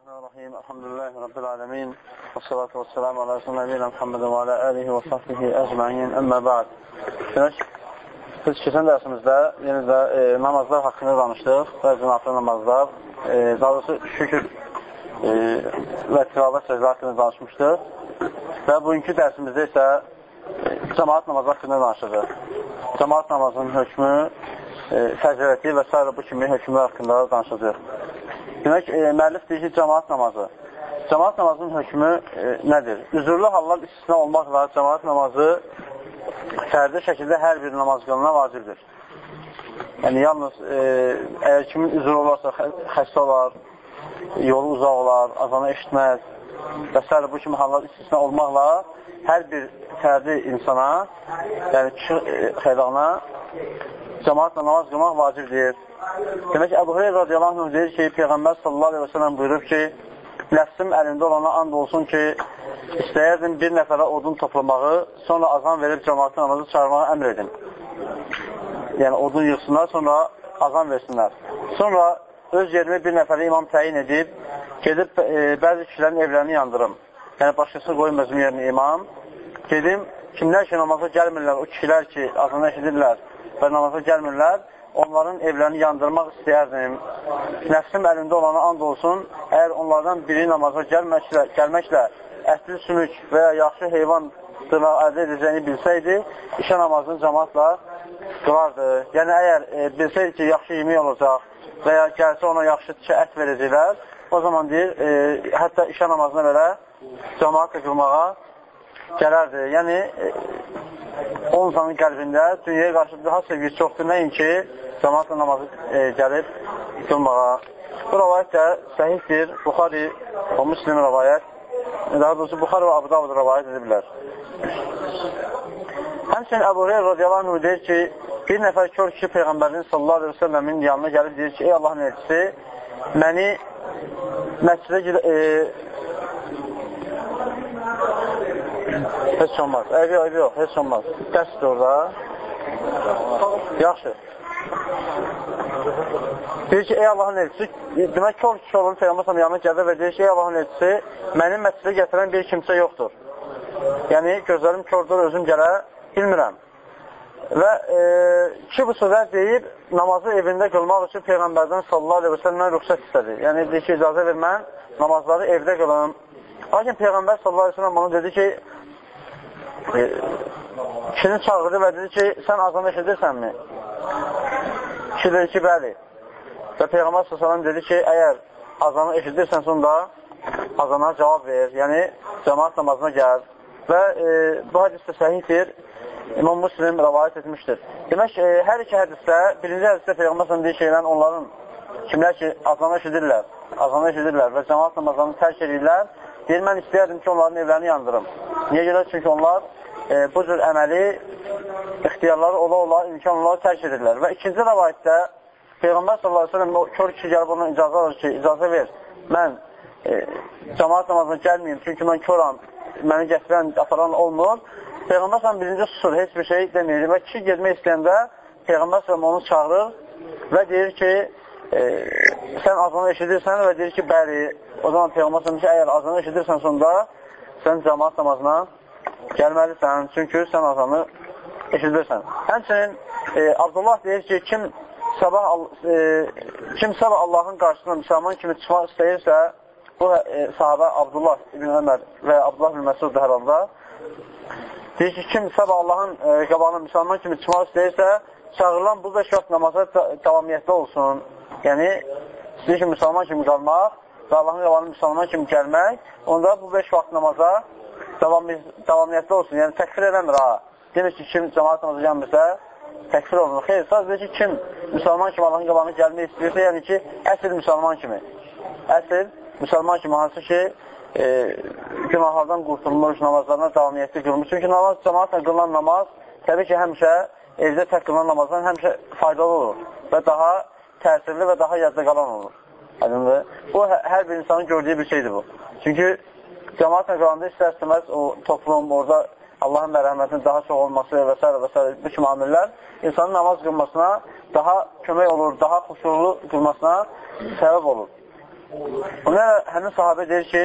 Bismillahirrahmanirrahim. Elhamdülillahi Rabbil alemin. Və salatu və selamu ala Resulü Nəbiyyina Muhammedin və alə əlihi və sahbihi əcməyin. Əmmə bə'd. Demək, biz keçən dərsimizdə yenə də e, namazlar haqqında danışdıq. Bəzi nafile namazlar. E, daha doğrusu şükür e, və tilavət sözlər haqqında danışmışdıq. Və bugünkü dərsimizdə isə e, cəmaat namazı haqqında danışacaq. Cəmaat namazının hökmü, e, fəziləti və s. bu kimi hökmlər haqqında danışacaq. Demək, e, müəllif deyir ki, cəmaat namazı. Cəmaat namazının hökmü e, nədir? Üzürlü hallar istisna olmaqla cəmaat namazı fərdi şəkildə hər bir namaz qılına vacibdir. Yəni, yalnız e, əgər kimin üzrü olarsa xəstə olar, yolu uzaq olar, azanı eşitməz və s. bu kimi hallar istisna olmaqla hər bir fərdi insana, yəni e, xeydana cəmaatla namaz qılmaq vacibdir. Demək Əbu Hüreyr radiyallahu anh deyir ki, Peyğəmbər sallallahu aleyhi və sələm buyurub ki, nəfsim əlində olana and olsun ki, istəyərdim bir nəfərə odun toplamağı, sonra azan verib cəmaatın namazı çağırmağı əmr edin. Yəni, odun yığsınlar, sonra azan versinlər. Sonra öz yerimi bir nəfərə imam təyin edib, gedib e, bəzi kişilərin evlərini yandırım. Yəni, başqası qoyum özüm yerinə imam. Gedim, kimlər ki, namaza gəlmirlər, o kişilər ki, azanı eşidirlər və namaza gəlmirlər, onların evlərini yandırmaq istəyərdim. Nəfsim əlində olana and olsun, əgər onlardan biri namaza gəlməklə, gəlməklə ətli sümük və ya yaxşı heyvan dırnaq əldə edəcəyini bilsəydi, işə namazını cəmatla qılardı. Yəni, əgər e, bilsəydi ki, yaxşı yemək olacaq və ya gəlsə ona yaxşı ət verəcəklər, o zaman deyir, e, hətta işə namazına belə cəmatla qılmağa gələrdi. Yəni, e, o insanın qəlbində dünyaya qarşı daha sevgi çoxdur, nəinki cəmaatla namazı e, gəlib qılmağa. Bu rəvayət də səhihdir. Buxari və Müslim rəvayət, daha doğrusu Buxari və Abu Davud rəvayət ediblər. Həmçinin Əbu Hüreyr radiyallahu anh deyir ki, bir nəfər kör kişi Peyğəmbərin sallallahu aleyhi ve səlləmin yanına gəlib deyir ki, ey Allahın elçisi, məni məscidə e, Heç olmaz. Eybi yox, yox, heç olmaz. Dərsdir orada. Yaxşı. Deyir ki, ey Allahın elçisi, demək kör kişi olun Peyğəmbər yanına gəlir və deyir ki, ey Allahın elçisi, mənim məscidə gətirən bir kimsə yoxdur. Yəni, gözlərim kördür, özüm gələ bilmirəm. Və e, ki, bu sözlər deyib, namazı evində qılmaq üçün Peyğəmbərdən sallallahu aleyhi və səlləmdən rüxsət istədi. Yəni, deyir ki, icazə ver, mən namazları evdə qılım. Lakin Peyğəmbər sallallahu aleyhi və səlləm onu dedi ki, kişini çağırdı və dedi ki, sən azan eşidirsənmi? Kişi dedi ki, bəli. Və Peyğəmbər s.ə.v dedi ki, əgər azanı eşidirsən sonra azana cavab ver, yəni cəmaat namazına gəl. Və e, bu hədis də səhihdir. İmam Müslim rəvayət etmişdir. Demək, e, hər iki hədisdə, birinci hədisdə Peyğəmbər s.ə.v deyir şeydən onların kimlər ki, azanı eşidirlər, azanı eşidirlər və cəmaat namazını tərk edirlər, deyir, mən istəyərdim ki, onların evlərini yandırım. Niyə görə? Çünki onlar e, bu cür əməli ixtiyarları ola-ola imkan onları tərk edirlər. Və ikinci rəvayətdə Peyğəmbər s.ə.v o kör kişi gəlib ona icazə alır ki, icazə ver, mən e, cəmaat namazına gəlməyim, çünki mən köram, məni gətirən, aparan olmur. Peyğəmbər s.ə.v birinci susur, heç bir şey demir və kişi gezmək istəyəndə Peyğəmbər s.ə.v onu çağırır və deyir ki, e, sən azanı eşidirsən və deyir ki, bəli, o zaman Peyğəmbər s.ə.v ki, əgər azanı eşidirsən sonda, sən cəmaat namazına gəlməlisən, çünki sən azanı eşidirsən. Həmçinin e, Abdullah deyir ki, kim sabah, e, kim sabah Allahın qarşısına müsəlman kimi çıxmaq istəyirsə, bu e, sahabə Abdullah ibn Ömər və Abdullah ibn Məsud hər halda deyir ki, kim sabah Allahın e, qabağına müsəlman kimi çıxmaq istəyirsə, çağırılan bu beş vaxt namaza davamiyyətli olsun. Yəni, istəyir ki, müsəlman kimi qalmaq və Allahın qabağına müsəlman kimi gəlmək, onda bu beş vaxt namaza davamiyyətli olsun. Yəni, təkfir eləmir ha. Demir ki, kim cəmaat namazı gəlmirsə, təkfir olunur. Xeyr, sadəcə ki, kim müsəlman kimi Allahın qabağına gəlmək istəyirsə, yəni ki, əsl müsəlman kimi. Əsl müsəlman kimi hansı ki, e, günahlardan qurtulmuş, namazlarına davamiyyətli qılmış. Çünki namaz, cəmaatla qılınan namaz, təbii ki, həmişə evdə tək qılınan namazdan həmişə faydalı olur və daha təsirli və daha yadda qalan olur. Aydındır. Bu, hə, hər bir insanın gördüyü bir şeydir bu. Çünki cəmaatla qalanda istər-istəməz o toplum, orada Allahın mərhəmətinin daha çox olması və s. və s. bu kimi amillər insanın namaz qılmasına daha kömək olur, daha xuşurlu qılmasına səbəb olur. Ona həmin sahabə deyir ki,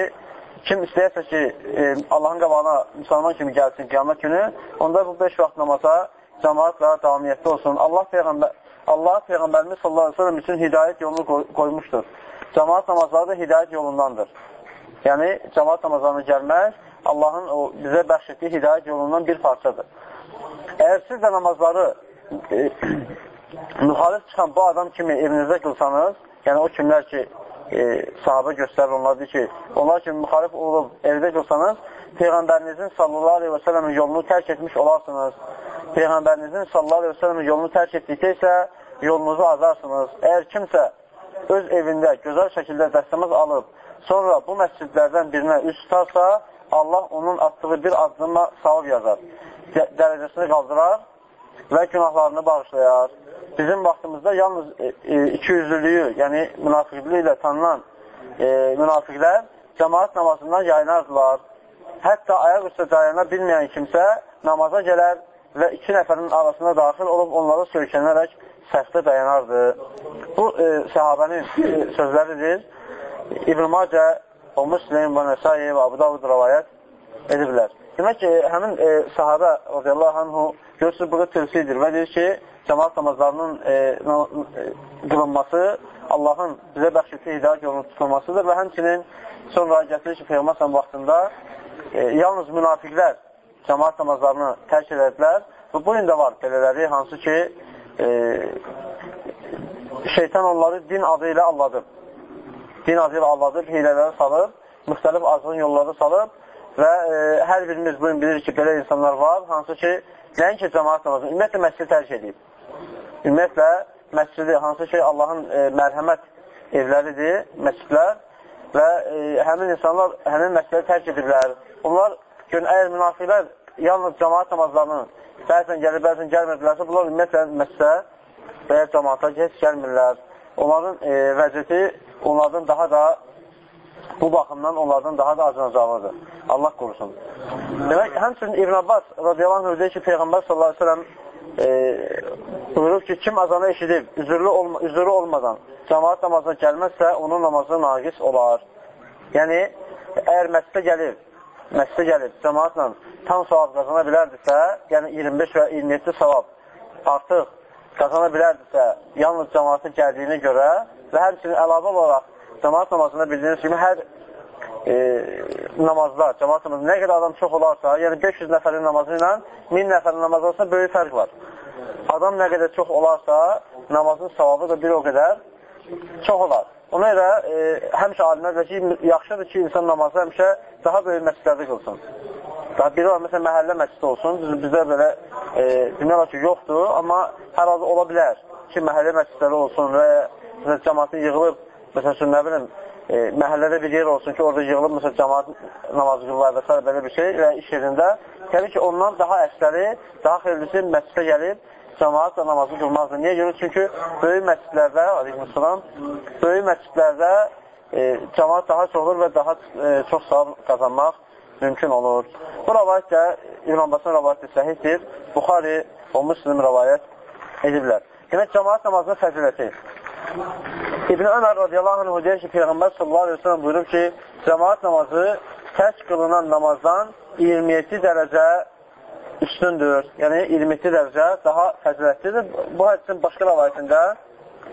kim istəyərsə ki, e, Allahın qabağına müsəlman kimi gəlsin qiyamət günü, onda bu 5 vaxt namaza cəmaatla davamiyyətli olsun. Allah Peyğəmbər Allah Peyğəmbərimiz sallallahu əleyhi və səlləm üçün hidayət yolunu qoy qoymuşdur. Cəmaat namazları da hidayət yolundandır. Yəni cəmaat namazlarına gəlmək Allahın o bizə bəxş etdiyi hidayət yolundan bir parçadır. Əgər siz də namazları e, müxalif çıxan bu adam kimi evinizdə qılsanız, yəni o kimlər ki, e, sahabə göstərir onlardır ki, onlar kimi müxalif olub evdə qılsanız, Peyğəmbərinizin sallallahu aleyhi və sələmin yolunu tərk etmiş olarsınız. Peyğəmbərinizin sallallahu aleyhi və sələmin yolunu tərk etdikdə isə yolunuzu azarsınız. Əgər kimsə öz evində gözəl şəkildə dəstəmaz alıb, sonra bu məscidlərdən birinə üst tutarsa, Allah onun atdığı bir addıma savab yazar. Dərəcəsini qaldırar və günahlarını bağışlayar bizim vaxtımızda yalnız e, e, ikiyüzlülüyü, yəni münafiqliyi ilə tanınan e, münafiqlər cəmaat namazından yayınardılar. Hətta ayaq üstə dayana bilməyən kimsə namaza gələr və iki nəfərin arasına daxil olub onlara söykənərək səhvdə dayanardı. Bu e, səhabənin e, sözləridir. İbn-i Macə, o Müslim və Nəsai və Abu Davud rəvayət ediblər. Demək ki, həmin e, sahabə radiyallahu anhu görürsünüz, burada tövsiyidir və deyir ki, cəmaat namazlarının e, e, qılınması Allahın bizə bəxş etdiyi hidayət yolunun tutulmasıdır və həmçinin sonra gətirir ki, Peyğəmbər vaxtında e, yalnız münafiqlər cəmaat namazlarını tərk edədilər və bu gün də var belələri, hansı ki e, şeytan onları din adı ilə alladıb. Din adı ilə alladıb, hilələrə salıb, müxtəlif azğın yolları salıb və e, hər birimiz bugün bilir ki, belə insanlar var, hansı ki, nəinki cəmaat namazını, ümumiyyətlə məscid tərk edib. Ümumiyyətlə, məscidi, hansı şey Allahın e, mərhəmət evləridir, məscidlər və e, həmin insanlar həmin məscidləri tərk ediblər. Onlar, gün, əgər münafiqlər yalnız cəmaat namazlarını bəzən gəlir, bəzən gəlmirdilərsə, bunlar ümumiyyətlə məscidə və ya cəmaata heç gəlmirlər. Onların e, vəziyyəti onlardan daha da bu baxımdan onlardan daha da acınacaqlıdır. Allah qorusun. Demək, həmçinin İbn Abbas radiyallahu anh deyir ki, Peyğəmbər sallallahu aleyhi ve sellem e, buyurur ki, kim azanı eşidib, üzürlü, olma, üzürlü olmadan cəmaat namazına gəlməzsə, onun namazı naqis olar. Yəni, əgər məscidə gəlir, məscidə gəlir, cəmaatla tam savab qazana bilərdirsə, yəni 25 və 27 savab artıq qazana bilərdirsə, yalnız cəmaatın gəldiyinə görə və həmçinin əlavə olaraq cəmaat namazında bildiyiniz kimi hər e, namazda, cəmaat namazında nə qədər adam çox olarsa, yəni 500 nəfərin namazı ilə 1000 nəfərin namazı arasında böyük fərq var. Adam nə qədər çox olarsa, namazın savabı da bir o qədər çox olar. Ona görə e, həmişə alimlər ki, yaxşıdır ki, insan namazı həmişə daha böyük məscidlərdə qılsın. Daha biri var, məsələn, məhəllə məscidi olsun. Biz, bizdə belə e, demək olar ki, yoxdur, amma hər halda ola bilər ki, məhəllə məscidləri olsun və məsələn, cəmatın yığılıb, məsələn, nə bilim, e, məhəllədə bir yer olsun ki, orada yığılıb, məsələn, cəmat namazı qıllar və s. belə bir şey və iş yerində. Təbii ki, ondan daha əsləri, daha xeyirlisi məscidə gəlib, cəmaat da namazı qılmazdır. Niyə görə? Çünki böyük məscidlərdə, aleyhissalam, böyük məscidlərdə e, cəmaat daha çox olur və daha e, çox savab qazanmaq mümkün olur. Bu rəvayət də İbn Abbasın rəvayəti səhiddir. Buxari o Müslim rəvayət ediblər. Demək, cəmaat namazının fəziləti. İbn Ömər radiyallahu anh deyir ki, Peyğəmbər sallallahu aleyhi ve sellem buyurub ki, cəmaat namazı təş qılınan namazdan 27 dərəcə üstündür. Yəni 27 dərəcə daha fəzilətlidir. Bu hədisin başqa rəvayətində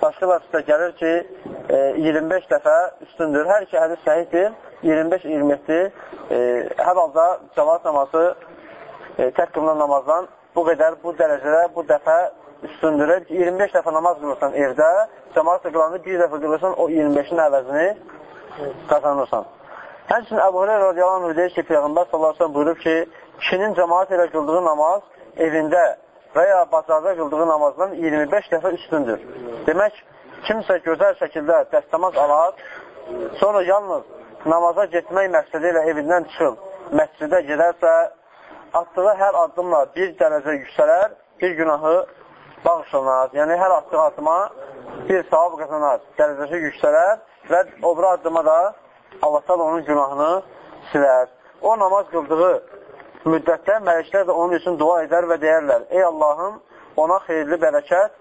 başqa rəvayətdə gəlir ki, e, 25 dəfə üstündür. Hər iki hədis səhiddir. 25-27 e, hər halda cəmaat namazı e, tək qılınan namazdan bu qədər, bu dərəcədə, bu dəfə üstündür. 25 dəfə namaz qılırsan evdə, cəmaat qılanı bir dəfə qılırsan, o 25-in əvəzini qazanırsan. Həmçinin Əbu Hüreyra radiyallahu anh deyir ki, Peyğəmbər sallallahu sellem buyurub ki, kişinin cəmaat ilə qıldığı namaz evində və ya bazarda qıldığı namazdan 25 dəfə üstündür. Demək, kimsə gözəl şəkildə dəstəmaz alar, sonra yalnız namaza getmək məqsədi ilə evindən çıxıb, məscidə gedərsə, atdığı hər addımla bir dərəcə yüksələr, bir günahı bağışlanar. Yəni, hər atdığı addıma bir savab qazanar, dərəcəsi yüksələr və o bir addıma da Allah onun günahını silər. O namaz qıldığı müddətdə mələklər də onun üçün dua edər və deyərlər, ey Allahım, ona xeyirli bərəkət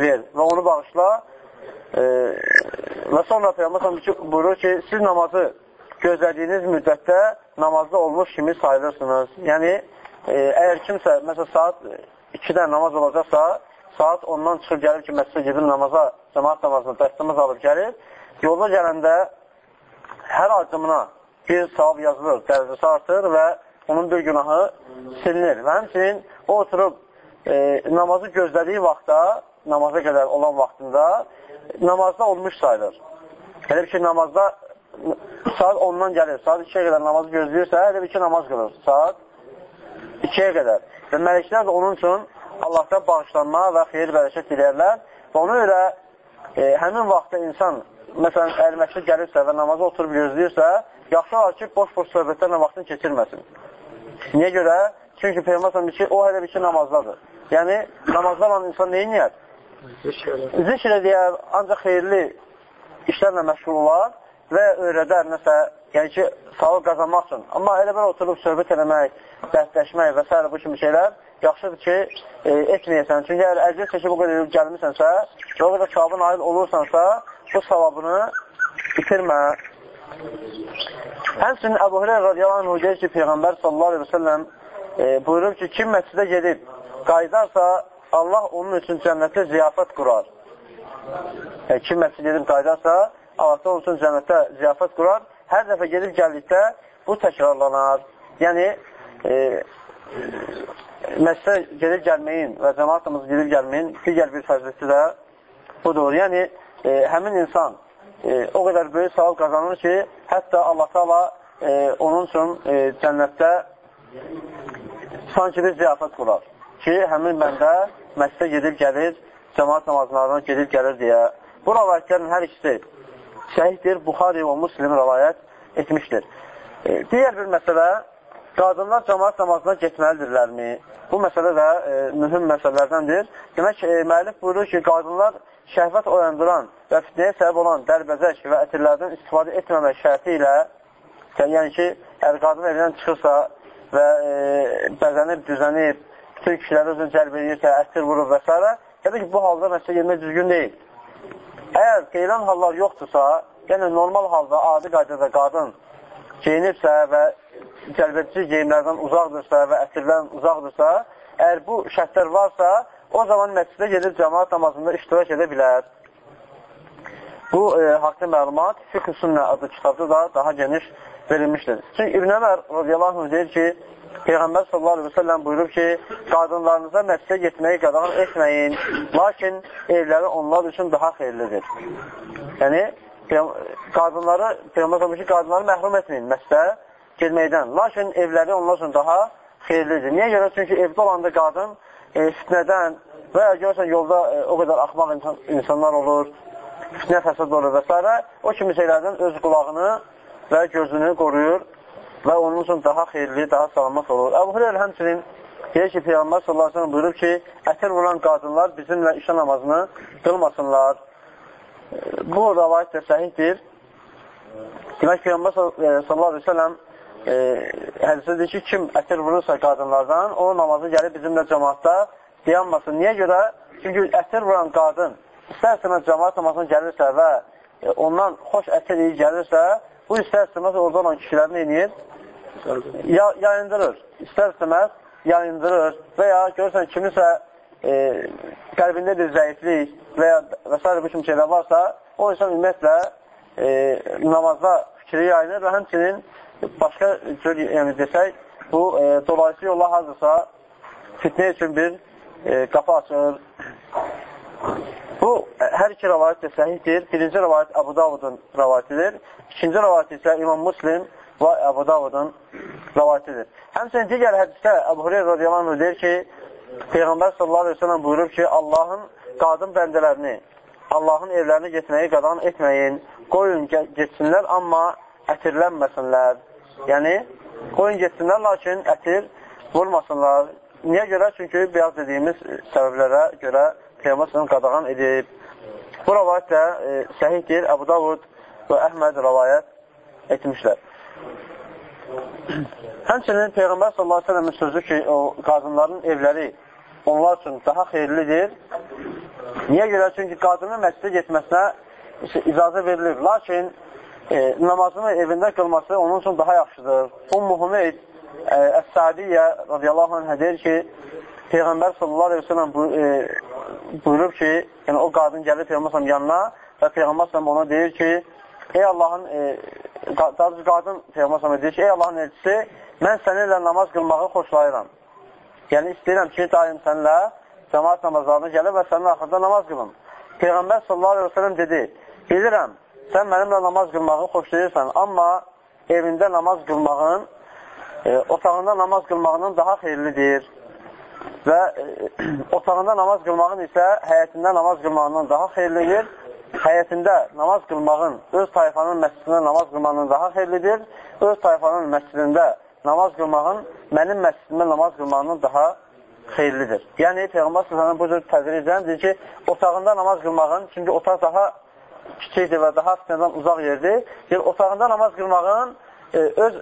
ver və onu bağışla e, Və sonra Peyğəmbər buyurur ki, siz namazı gözlədiyiniz müddətdə namazda olmuş kimi sayılırsınız. Yəni, e, əgər kimsə, məsələn, saat 2-də namaz olacaqsa, saat ondan çıxıb gəlir ki, məsələ gedir namaza, cəmaat namazına dəstəmiz alıb gəlir, yolda gələndə hər addımına bir savab yazılır, dərəcəsi artır və onun bir günahı silinir. Və həmçinin o oturub e, namazı gözlədiyi vaxtda, namaza qədər olan vaxtında namazda olmuş sayılır. Elə bir ki, namazda saat 10-dan gəlir, saat 2-yə qədər namazı gözləyirsə, elə bir ki, namaz qılır. Saat 2-yə qədər. Və mələklər də onun üçün Allahdan bağışlanma və xeyir bərəkət diləyərlər. Və ona görə e, həmin vaxtda insan, məsələn, məşqə gəlirsə və namaza oturub gözləyirsə, yaxşı olar ki, boş-boş söhbətlərlə vaxtını keçirməsin. Niyə görə? Çünki Peyğəmbər ki, o hələ bir ki, namazdadır. Yəni, namazda olan insan neyin Zikr edər, ancaq xeyirli işlərlə məşğul olar və öyrədər nəsə, yəni ki, sağlıq qazanmaq üçün. Amma elə belə oturub söhbət eləmək, dərdləşmək və s. bu kimi şeylər yaxşıdır ki, e, etməyəsən. Çünki əgər əcil çəkib o qədər gəlmişsənsə və o qədər savabın aid olursansa, bu savabını bitirmə. Həmçinin Əbu Hüreyr radiyallahu anh deyir ki, Peyğəmbər sallallahu aleyhi və səlləm e, buyurur ki, kim məscidə gedib qaydarsa, Allah onun üçün cənnətdə ziyafət qurar. Yəni, kim məscid gedib qaydarsa, Allah onun üçün cənnətdə ziyafət qurar. Hər dəfə gedib gəldikdə bu təkrarlanar. Yəni, e, məscidə gedib gəlməyin və cəmatımız gedib gəlməyin digər bir fəziləti də budur. Yəni, e, həmin insan e, o qədər böyük savab qazanır ki, hətta Allah Taala e, onun üçün e, cənnətdə sanki bir ziyafət qurar ki, həmin məndə məscidə gedib gəlir, cəmaat namazlarına gedib gəlir deyə. Bu rəvayətlərin hər ikisi səhihdir, Buxari və Muslim rəvayət etmişdir. E, digər bir məsələ, qadınlar cəmaat namazına getməlidirlərmi? Bu məsələ də e, mühüm məsələlərdəndir. Demək, e, müəllif buyurur ki, qadınlar şəhvət oyandıran və fitnəyə səbəb olan dərbəzək və ətirlərdən istifadə etməmək şərti ilə, yəni ki, əgər qadın evindən çıxırsa və e, bəzənib, düzənib, bütün kişiləri özünü cəlb edirsə, əsir vurur və s. Təbii ki, bu halda məsələ yemək düzgün deyil. Əgər qeyran hallar yoxdursa, yəni normal halda, adi qaydada qadın geyinibsə və cəlbedici geyimlərdən uzaqdırsa və əsirlərdən uzaqdırsa, əgər bu şərtlər varsa, o zaman məscidə gedib cəmaat namazında iştirak edə bilər. Bu e, haqlı məlumat Fiqh-ı Sünnə adlı kitabda da daha geniş verilmişdir. Çünki İbn Ömər radiyallahu anh deyir ki, Peyğəmbər sallallahu aleyhi və səlləm buyurub ki, qadınlarınıza məscidə getməyi qadağan etməyin, lakin evləri onlar üçün daha xeyirlidir. Yəni, qadınları, Peyğəmbər sallallahu ki, qadınları məhrum etməyin məscidə getməkdən, lakin evləri onlar üçün daha xeyirlidir. Niyə görə? Çünki evdə olanda qadın e, fitnədən və ya görürsən yolda e, o qədər axmaq insan, insanlar olur, fitnə fəsad olur və s. O kimi şeylərdən öz qulağını və gözünü qoruyur və onun üçün daha xeyirli, daha salamat olur. Əbu Hüreyr həmçinin deyir ki, Peyğəmbər sallallahu aleyhi ve sellem buyurur ki, ətir vuran qadınlar bizimlə işə namazını qılmasınlar. Bu rəvayət də səhihdir. Demək, Peyğəmbər sallallahu aleyhi ve sellem e, hədisdə deyir ki, kim ətir vurursa qadınlardan, o namazı gəlib bizimlə cəmaatda dayanmasın. Niyə görə? Çünki ətir vuran qadın istər-istəməz cəmaat namazına gəlirsə və e, ondan xoş ətir iyi gəlirsə, bu istər-istəməz orada olan kişiləri neynir? ya, yayındırır. İstər-istəməz yayındırır və ya görürsən kimisə e, qəlbində bir zəiflik və ya və s. bu kimi şeylər varsa, o insan ümumiyyətlə e, namazda fikri yayınır və həmçinin başqa cür yəni desək, bu e, dolayısı yolla hazırsa fitnə üçün bir e, qapı açır. Bu, e, hər iki rəvayət də səhihdir. Birinci rəvayət Abu Davudun rəvayətidir. İkinci rəvayət isə İmam Muslim və Əbu Davudun rəvayətidir. Həmçinin digər hədisdə Əbu Hureyr radiyallahu deyir ki, Peyğəmbər sallallahu aleyhi ve sellem buyurur ki, Allahın qadın bəndələrini, Allahın evlərini getməyi qadağan etməyin, qoyun getsinlər, amma ətirlənməsinlər. Yəni, qoyun getsinlər, lakin ətir vurmasınlar. Niyə görə? Çünki beyaz dediyimiz səbəblərə görə Peyğəmbər qadağan edib. Bu rəvayət də e, səhihdir. Əbu Davud və Əhməd rəvayət etmişlər. Həmçinin Peyğəmbər sallallahu əleyhi və səlləmin sözü ki, o qadınların evləri onlar üçün daha xeyirlidir. Niyə görə? Çünki qadının məscidə getməsinə icazə verilir. Lakin e, namazını evində qılması onun üçün daha yaxşıdır. Ummu Hümeyd e, Əs-Sadiyyə radiyallahu anh deyir ki, Peyğəmbər sallallahu aleyhi ve sellem bu, e, buyurub ki, yəni o qadın gəlir Peyğəmbər yanına və Peyğəmbər ona deyir ki, ey Allahın, e, qadın, qadın Peyğəmbər deyir ki, ey Allahın elçisi, mən səninlə namaz qılmağı xoşlayıram. Yəni, istəyirəm ki, daim sənlə cəmaat namazlarına gəlir və sənin axırda namaz qılın. Peyğəmbər sallallahu aleyhi ve sellem dedi, bilirəm, sən mənimlə namaz qılmağı xoşlayırsan, amma evində namaz qılmağın, e, otağında namaz qılmağının daha xeyirlidir və e, otağında namaz qılmağın isə həyətində namaz qılmağından daha xeyirlidir. Həyətində namaz qılmağın öz tayfanın məscidində namaz qılmağından daha xeyirlidir. Öz tayfanın məscidində namaz qılmağın mənim məscidimdə namaz qılmağından daha xeyirlidir. Yəni, Peyğəmbər s.ə.v bu cür tədricən deyir ki, otağında namaz qılmağın, çünki otaq daha kiçikdir və daha fitnədən uzaq yerdir. Yəni, otağında namaz qılmağın e, öz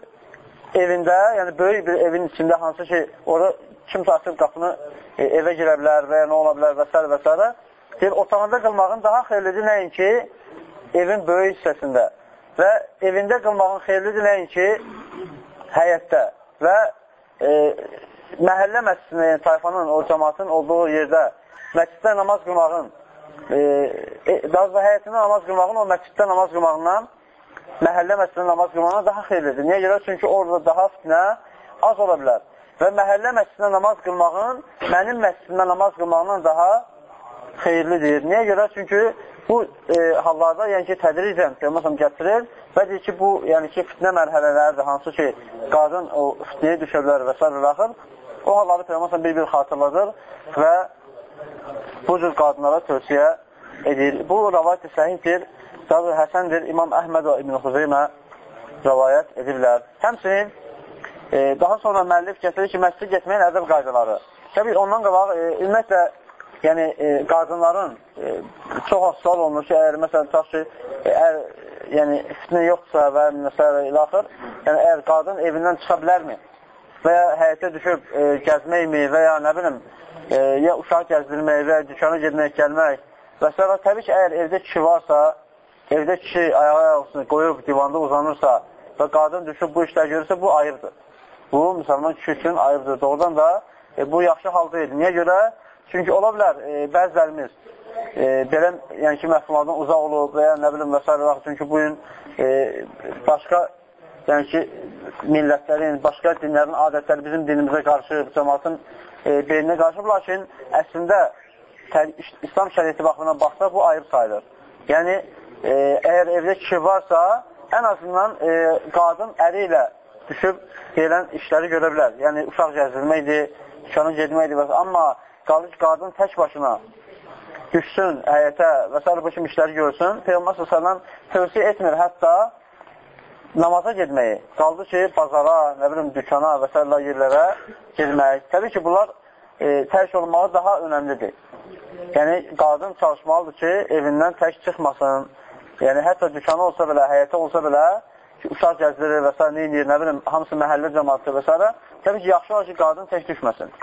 evində, yəni böyük bir evin içində hansı ki, orada kimsə açıb qapını e, evə girə bilər və ya nə ola bilər və s. və s. Deyir, otağında qılmağın daha xeyirlidir nəinki evin böyük hissəsində və evində qılmağın xeyirlidir nəinki həyətdə və e, məhəllə məscidində, yəni tayfanın, o cəmatın olduğu yerdə məsciddə namaz qılmağın, e, daha da həyətində namaz qılmağın o məsciddə namaz qılmağından məhəllə məscidində namaz qılmağına daha xeyirlidir. Niyə görə? Çünki orada daha fitnə az ola bilər. Və məhəllə məscidində namaz qılmağın mənim məscidimdə namaz qılmağından daha xeyirlidir. Niyə görə? Çünki bu e, hallarda yəni ki, tədricən Peyğəmbər gətirir və deyir ki, bu yəni ki, fitnə mərhələləridir, hansı ki, qadın o fitnəyə düşə bilər və s. və axır. O halları Peyğəmbər bir-bir xatırladır və bu cür qadınlara tövsiyə edir. Bu rəvayət səhihdir, daha həsəndir. İmam Əhməd və İbn Xuzeymə rəvayət edirlər. Həmçinin e, daha sonra müəllif gətirir ki, məscid getməyin ədəb qaydaları. Təbii ondan qabaq, e, ümumiyyətlə, yəni e, qadınların e, çox az sual olunur ki, əgər məsələn, tutaq ki, e, əgər yəni, fitnə yoxdursa və məsələ ilə axır, yəni əgər qadın evindən çıxa bilərmi? və ya həyətə düşüb e, gəzməkmi və ya nə bilim, e, ya uşaq gəzdirmək və dükana gedmək, gəlmək və s. Təbii ki, əgər evdə kişi varsa, evdə kişi ayağa ayaqsını qoyub divanda uzanırsa və qadın düşüb bu işlər görürsə, bu ayıbdır. Bu, müsəlman kişi üçün ayıbdır. Doğrudan da e, bu yaxşı hal deyil. Niyə görə? Çünki ola bilər, e, bəzilərimiz e, belə yəni ki, məhkumlardan uzaq olub və ya nə bilim və s. Çünki bu gün e, başqa yəni ki, millətlərin, başqa dinlərin adətləri bizim dinimizə qarşı, cəmatın e, beyninə qarşı, lakin əslində İslam şəriyyəti baxımından baxsa, bu ayıb sayılır. Yəni, e, əgər evdə kişi varsa, ən azından e, qadın əri ilə düşüb deyilən işləri görə bilər. Yəni, uşaq gəzdirməkdir, dükkanın gedməkdir. Amma qalır ki, qadın tək başına düşsün həyətə və s. bu kimi işləri görsün. Peyğəmbər s.ə.v tövsiyə etmir. Hətta namaza getməyi, qaldı ki, bazara, nə bilim, dükana və s. yerlərə getmək. Təbii ki, bunlar e, tərk olunmağı daha önəmlidir. Yəni, qadın çalışmalıdır ki, evindən tək çıxmasın. Yəni, hətta dükanı olsa belə, həyətə olsa belə, ki, uşaq gəzdirir və s. neyinir, nə bilim, hamısı məhəllə cəmatı və s. Təbii ki, yaxşı olur ki, qadın tək düşməsin.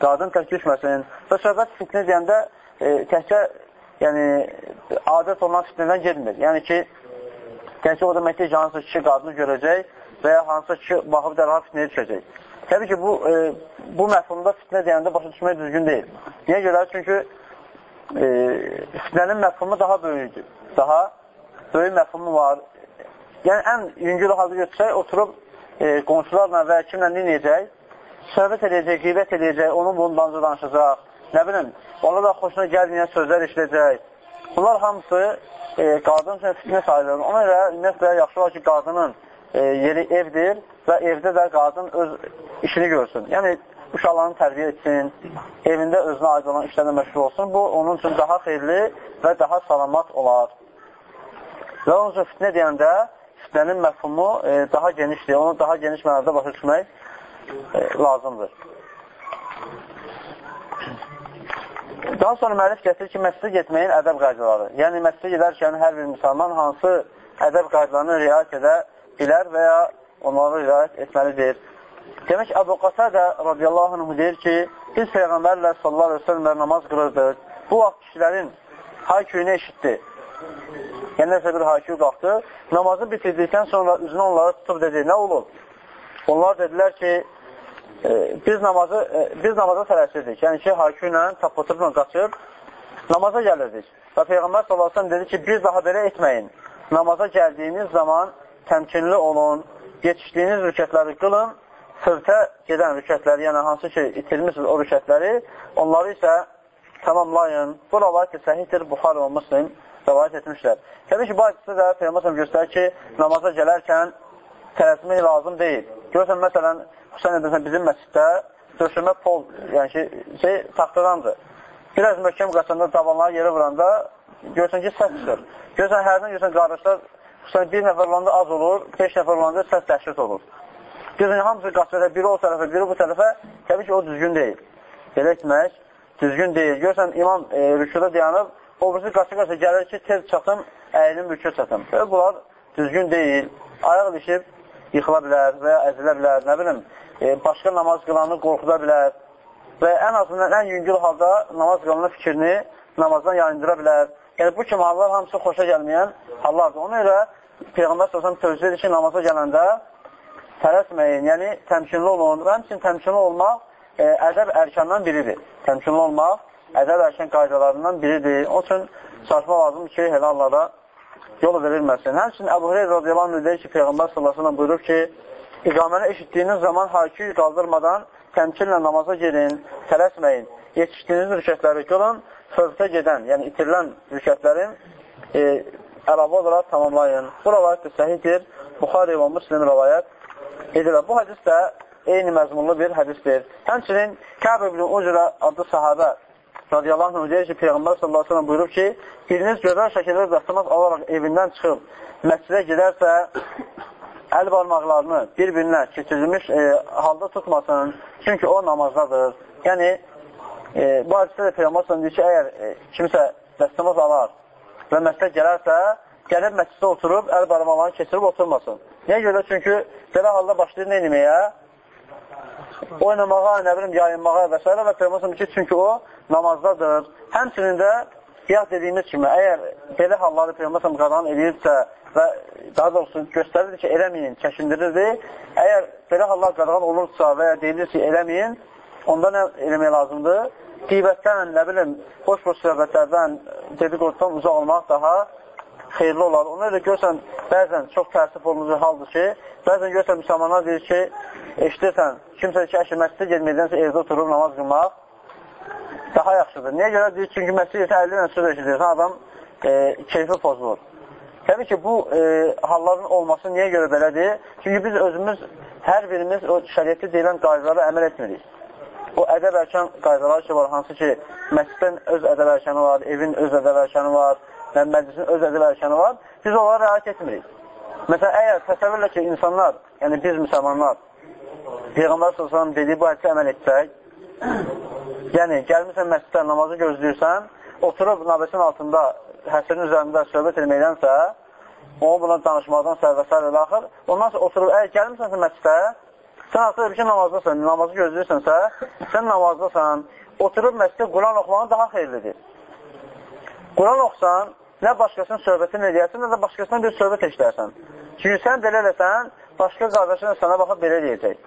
Qadın tək düşməsin. Və söhbət fitnə deyəndə e, təkcə yəni, adət olan fitnədən gedmir. Yəni ki, Təhsil o deməkdir ki, hansısa kişi qadını görəcək və ya hansısa kişi baxıb dərhal fitnəyə düşəcək. Təbii ki, bu, e, bu məfhumda fitnə deyəndə başa düşmək düzgün deyil. Niyə görə? Çünki e, fitnənin məfhumu daha böyükdür. Daha böyük məfhumu var. Yəni, ən yüngül halda götürsək, oturub e, qonşularla və kimlə dinləyəcək, söhbət edəcək, qeybət edəcək, onun bundan danışacaq, nə bilim, ona da xoşuna gəlməyən sözlər işləyəcək. Bunlar hamısı e, qadın üçün fitnə sayılır. Ona görə ümumiyyətlə yaxşı var ki, qadının e, yeri evdir və evdə də qadın öz işini görsün. Yəni, uşaqlarını tərbiyə etsin, evində özünə aid olan işlərlə məşğul olsun. Bu, onun üçün daha xeyirli və daha salamat olar. Və onun üçün fitnə deyəndə fitnənin məfhumu e, daha genişdir. Onu daha geniş mənada başa düşmək e, lazımdır. Daha sonra müəllif gətirir ki, məscidə getməyin ədəb qaydaları. Yəni, məscidə gedərkən hər bir müsəlman hansı ədəb qaydalarını riayət edə bilər və ya onları riayət etməlidir. Demək, Əbu Qasədə radiyallahu anh deyir ki, biz Peyğəmbərlə sallallahu aleyhi ve sellem namaz qılırdıq. Bu vaxt kişilərin hayküyünü eşitdi. yəni nəsə bir hakü qalxdı, namazı bitirdikdən sonra üzünü onlara tutub dedi, nə olur? Onlar dedilər ki, biz namazı e, biz namaza tələsirdik. Yəni ki, hakü ilə, tapotırla qaçıb namaza gəlirdik. Və Peyğəmbər sallallahu dedi ki, biz daha belə etməyin. Namaza gəldiyiniz zaman təmkinli olun, yetişdiyiniz rükətləri qılın, fırtə gedən rükətləri, yəni hansı ki, itirmişsiniz o rükətləri, onları isə tamamlayın. Bu rəvayət də səhiddir, Buxarı və Müslim rəvayət etmişlər. Təbii ki, bu hadisdə də Peyğəmbər göstərir ki, namaza gələrkən tələsmək lazım deyil. Görürsən, məsələn, xüsusən edəsən bizim məsciddə döşəmə pol, yəni ki, şey, taxtadandır. Biraz möhkəm qaçanda davanları yerə vuranda görürsən ki, səs çıxır. Görürsən, hərdən görürsən, qardaşlar, xüsusən bir nəfər olanda az olur, beş nəfər olanda səs dəhşət olur. Görürsən, hamısı qaçır, biri o tərəfə, biri bu tərəfə, təbii ki, o düzgün deyil. Belə etmək düzgün deyil. Görürsən, imam e, rükuda dayanıb, o birisi qaça-qaça gəlir ki, tez çatım, əyinin rükü çatım. Bunlar düzgün deyil. Ayaq ilişib, yıxıla bilər və ya əzilə bilər, nə bilim, e, başqa namaz qılanı qorxuda bilər və ən azından ən yüngül halda namaz qılanın fikrini namazdan yayındıra bilər. Yəni, bu kimi hallar hamısı xoşa gəlməyən hallardır. Ona görə Peyğəmbər sözəm tövsiyə edir ki, namaza gələndə tələsməyin, yəni təmkinli olun həmçin təmkinli olmaq e, ədəb ərkandan biridir. Təmkinli olmaq ədəb ərkan qaydalarından biridir. O üçün çalışma lazımdır ki, helallara yol verilməsin. Həmçinin Əbu Hüreyr radiyallahu anh deyir ki, Peyğəmbər sallasına buyurur ki, iqaməni eşitdiyiniz zaman hakü qaldırmadan təmkinlə namaza girin, tələsməyin. Yetişdiyiniz rükətləri qılın, fövtə gedən, yəni itirilən rükətlərin e, əlavə olaraq tamamlayın. Bu rəvayət də səhiddir. Buxari və Müslim rəvayət edirlər. Bu hədis də eyni məzmunlu bir hədisdir. Həmçinin Kəb ibn Ucra adlı sahabə radiyallahu anh deyir ki, Peyğəmbər sallallahu aleyhi ve sellem buyurub ki, biriniz gözəl şəkildə dəstəmaz alaraq evindən çıxıb məscidə gedərsə, əl barmaqlarını bir-birinə keçirilmiş e, halda tutmasın, çünki o namazdadır. Yəni, e, bu hadisdə də Peyğəmbər sallallahu deyir ki, əgər e, kimsə dəstəmaz alar və məscidə gələrsə, gəlib məscidə oturub, əl barmaqlarını keçirib oturmasın. Niyə görə? Çünki belə halda başlayır nə eləməyə? oynamağa, nə bilim, yayınmağa və s. və Peyğəmbər ki, çünki o namazdadır. Həmçinin də qiyas dediyimiz kimi, əgər belə halları Peyğəmbər qadan edirsə və daha doğrusu göstərirdi ki, eləməyin, çəkindirirdi. Əgər belə hallar qadağan olursa və ya deyilir ki, eləməyin, onda nə eləmək lazımdır? Qeybətdən, nə bilim, boş-boş söhbətlərdən, dedikodudan uzaq olmaq daha xeyirli olar. Ona görə görsən, bəzən çox təəssüf olunucu haldır ki, bəzən görsən, müsəlmanlar deyir ki, eşidirsən, kimsə ki, əşi məscidə getməkdənsə evdə oturub namaz qılmaq daha yaxşıdır. Niyə görə deyir? Çünki məscidə 50 ilə söz eşidirsən, adam e, keyfi pozulur. Təbii ki, bu e, halların olması niyə görə belədir? Çünki biz özümüz, hər birimiz o şəriyyətdə deyilən qaydalara əməl etmirik. O ədəb ərkan qaydaları ki var, hansı ki, məsciddən öz ədəb ərkanı var, evin öz ədəb ərkanı var, məclisin öz ədəb ərkanı var, biz onlara rəayət etmirik. Məsələn, əgər təsəvvürlə ki, insanlar, yəni biz müsəlmanlar, Peyğəmbər s.ə.v dediyi bu hədisə əməl etsək, yəni gəlmirsən məsciddə namazı gözləyirsən, oturub nabəsin altında həsrin üzərində söhbət etməkdənsə, onu buna danışmaqdan sərvəsər ilə axır, ondan sonra oturub, əgər gəlmirsənsə məsciddə, sən artıq bir şey namazdasan, namazı gözləyirsənsə, sən namazdasan, oturub məsciddə Quran oxumanı daha xeyirlidir. Quran oxusan, nə başqasının söhbətini edəyərsən, nə də başqasından bir söhbət eşlərsən. Çünki sən belə eləsən, başqa qardaşın sana baxıb belə deyəcək.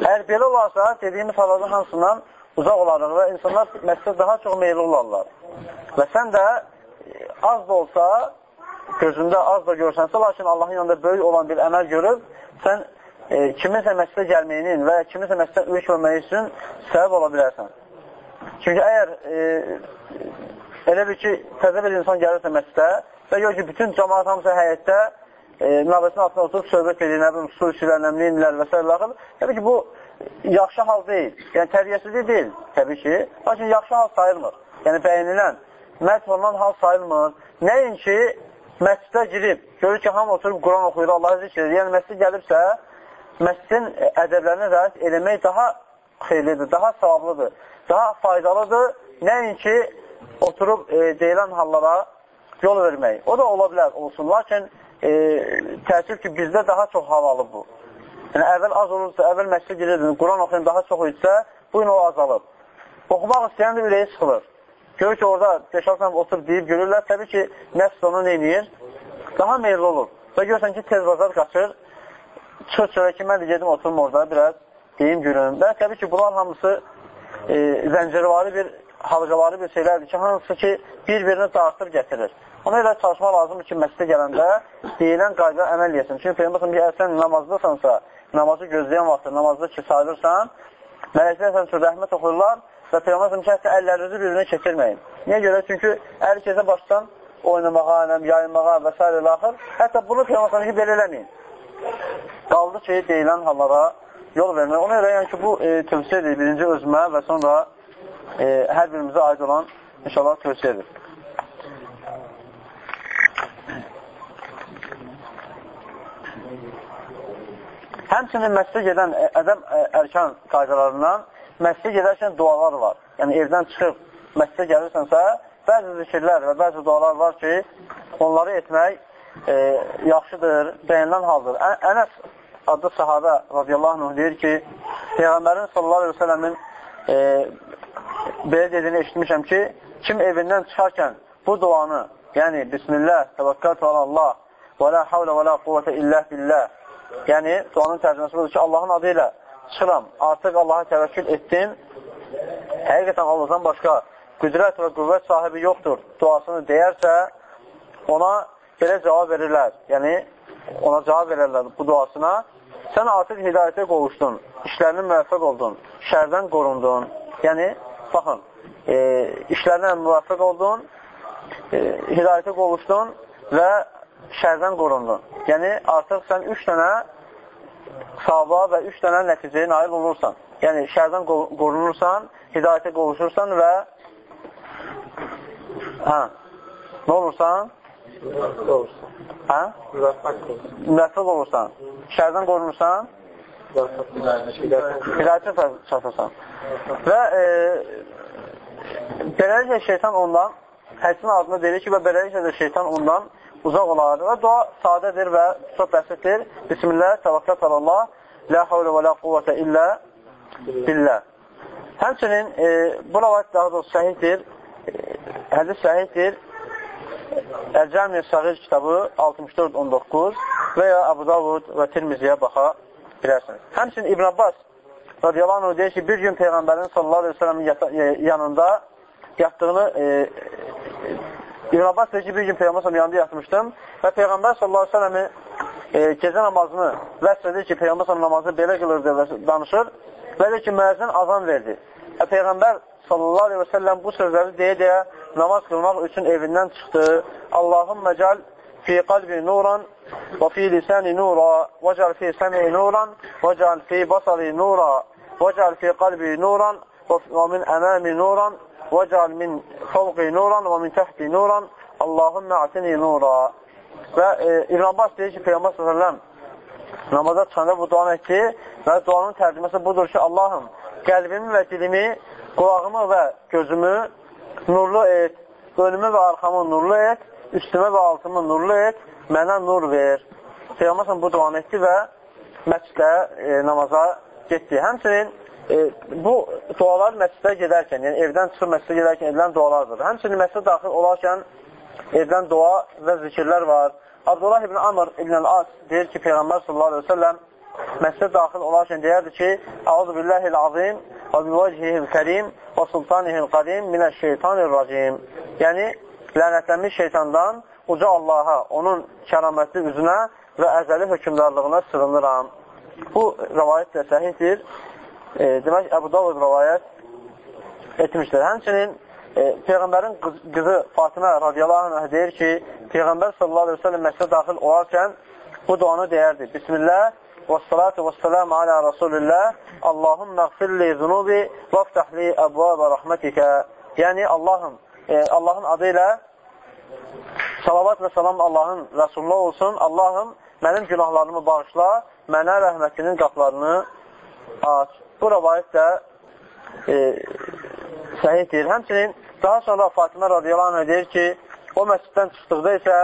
Əgər belə olarsa, dediyimiz hallardan hansından uzaq olarıq və insanlar məsələ daha çox meyli olarlar. Və sən də e, az da olsa, gözündə az da görsənsə, lakin Allahın yanında böyük olan bir əməl görüb, sən e, kiminsə məsələ gəlməyinin və kiminsə məsələ ürük verməyi üçün səbəb ola bilərsən. Çünki əgər e, elə bir ki, təzə bir insan gəlirsə məsələ və yox ki, bütün cəmaat hamısı həyətdə e, münabəsinin altına oturub söhbət edir, nə bilim, su içirlər, nə bilim, inlər və s. Təbii ki, bu yaxşı hal deyil. Yəni, təbiyyəsizlik deyil, təbii ki. Lakin yaxşı hal sayılmır. Yəni, bəyənilən, məhz olunan hal sayılmır. Nəinki, məscidə girib, görür ki, hamı oturub Quran oxuyur, Allahı zikr edir. Yəni, məscid gəlibsə, məscidin ədəblərini rəayət eləmək daha xeyirlidir, daha savablıdır, daha faydalıdır. Nəinki, oturub e, deyilən hallara yol vermək. O da ola bilər, olsun. Lakin e, təəssüf ki, bizdə daha çox hal alıb bu. Yəni, əvvəl az olursa, əvvəl məsələ girirdiniz, Quran oxuyun daha çox etsə, bu gün o azalıb. Oxumaq istəyən də ürəyi sıxılır. görür ki, orada 5-6 nəfər oturub deyib görürlər, təbii ki, nəfs onu neyinir? Daha meyilli olur. Və görürsən ki, tez bazar qaçır, çıxır çörək ki, mən də gedim oturum orada biraz deyim görüm. Və təbii ki, bunlar hamısı e, zəncirvari bir, halqavari bir şeylərdir ki, hansı ki, bir-birini dağıtır gətirir. Ona görə çalışma lazımdır ki, məsələ gələndə deyilən qayda əməl yesin. Çünki Peyyəmbəsində ki, sən namazdasansa, namazı gözləyən vaxtı, namazda ki, sayılırsan, mələklər sən üçün rəhmət oxuyurlar və Peyyəmbəsində ki, hətta əllərinizi birbirine keçirməyin. Niyə görə? Çünki əli keçə başdan oynamağa, ənəm, yayınmağa və s. ilaxır. Hətta bunu Peyyəmbəsində ki, belə eləməyin. Qaldı ki, deyilən hallara yol vermək. Ona görə yəni ki, bu e, tövsiyədir birinci özümə və sonra e, hər birimizə aid olan inşallah tövsiyədir. Həmçinin məscidə gedən ədəm ərkan qaydalarından məscidə gedərkən dualar var. Yəni evdən çıxıb məscidə gəlirsənsə, bəzi zikirlər və bəzi dualar var ki, onları etmək e, yaxşıdır, bəyənilən haldır. Ə Ənəs adlı sahabə radiyallahu anh deyir ki, Peyğəmbərin sallallahu aleyhi ve sellemin e, belə dediyini eşitmişəm ki, kim evindən çıxarkən bu duanı, yəni Bismillah, təvəkkət və Allah və la havlə və la quvvətə illəh billəh yəni duanın tərcüməsi budur ki, Allahın adı ilə çıxıram, artıq Allaha təvəkkül etdim, həqiqətən Allahdan başqa qüdrət və qüvvət sahibi yoxdur duasını deyərsə, ona belə cavab verirlər, yəni ona cavab verirlər bu duasına, sən artıq hidayətə qovuşdun, işlərinin müvəffəq oldun, şərdən qorundun, yəni, baxın, e, işlərinə müvəffəq oldun, e, hidayətə qovuşdun və şərdən qorundun. Yəni, artıq sən üç dənə savaba və üç dənə nəticəyə nail olursan. Yəni, şərdən qorunursan, hidayətə qovuşursan və hə, nə olursan? Hə? Müvəffəq olursan. Şərdən qorunursan? Hidayətə çatırsan. Və e, beləliklə şeytan ondan, hədisin adını deyir ki, və beləliklə də şeytan ondan uzaq olar. Və dua sadədir və çox bəsitdir. Bismillah, təvəkkət Allah, la havlə və la quvvətə illə billah. Həmçinin e, bu rəvayət daha doğrusu səhiddir. E, hədis səhiddir. Əl-Cəmi Sağir kitabı 64-19 və ya Abu Davud və Tirmiziyə baxa bilərsiniz. Həmçinin İbn Abbas radiyallahu anh deyir ki, bir gün Peyğəmbərin sallallahu aleyhi ve sellemin yanında yatdığını e, İbn Abbas deyir ki, bir gün Peyğəmbər yanında yatmışdım və Peyğəmbər sallallahu aleyhi ve selləmi e, gecə namazını vəsf edir ki, Peyğəmbər namazı belə qılırdı və danışır və deyir ki, müəzzin azan verdi. Və Peyğəmbər sallallahu aleyhi ve sellem bu sözləri deyə-deyə namaz qılmaq üçün evindən çıxdı. Allahümmə cəl fi qalbi nuran və fi lisani nura və cəl fi səmi nuran və cəl fi basari nura və cəl fi qalbi nuran və min əmami nuran وَجَعَلْ مِنْ فَوْقِ نُورًا وَمِنْ تَحْتِ نُورًا Allahümme atini nura. Və e, İbn Abbas deyir ki, Peyğəmbər s.ə.v namaza çıxanda bu duanı etdi və duanın tərcüməsi budur ki, Allahım qəlbimi və dilimi, qulağımı və gözümü nurlu et, önümü və arxamı nurlu et, üstümə və altımı nurlu et, mənə nur ver. Peyğəmbər bu duanı etdi və məscidə e, namaza getdi. Həmçinin e, bu dualar məscidə gedərkən, yəni evdən çıxıb məscidə gedərkən edilən dualardır. Həmçinin məscidə daxil olarkən edilən dua və zikirlər var. Abdullah ibn Amr ibn al-As deyir ki, Peyğəmbər sallallahu aleyhi ve sellem məscidə daxil olarkən deyərdi ki, Əuzu billahil azim və bivəcihil kərim və sultanihil qadim minəşşeytanirracim. Yəni, lənətlənmiş şeytandan uca Allaha, onun kəramətli üzünə və əzəli hökumdarlığına sığınıram. Bu rəvayət də səhihdir e, demək, Əbu Davud rəvayət etmişdir. Həmçinin e, Peyğəmbərin qız, qızı Fatimə radiyallahu anh deyir ki, Peyğəmbər sallallahu aleyhi ve sellem məsələ daxil olarkən bu duanı deyərdi. Bismillah və salatu və salamu alə Rasulillah Allahümmə qfirli zunubi və əftəhli əbvabə rəhmətikə Yəni, Allahım, e, Allahın adı ilə salavat və salam Allahın Rəsulullah olsun. Allahım, mənim günahlarımı bağışla, mənə rəhmətinin qaplarını aç. Bu rəvayət də e, səhiddir. Həmçinin daha sonra Fatimə radiyallahu anh deyir ki, o məsciddən çıxdıqda isə